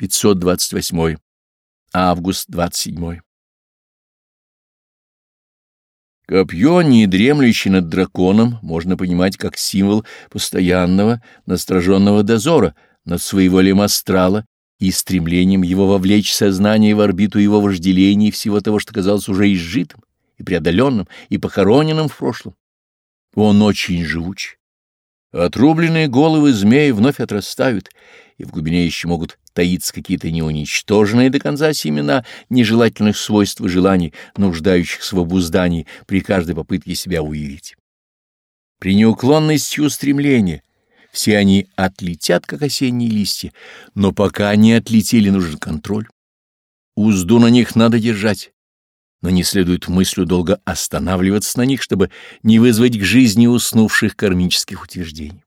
528. Август 27. Копье, не дремлющее над драконом, можно понимать как символ постоянного, настороженного дозора над своеволием астрала и стремлением его вовлечь сознание в орбиту его вожделений всего того, что казалось уже изжитым, и преодоленным, и похороненным в прошлом. Он очень живуч. Отрубленные головы змеи вновь отрастают, и в глубине еще могут таиться какие-то неуничтоженные до конца семена нежелательных свойств и желаний, нуждающихся в обуздании при каждой попытке себя уявить. При неуклонности устремления все они отлетят, как осенние листья, но пока они отлетели, нужен контроль. Узду на них надо держать, но не следует мыслью долго останавливаться на них, чтобы не вызвать к жизни уснувших кармических утверждений.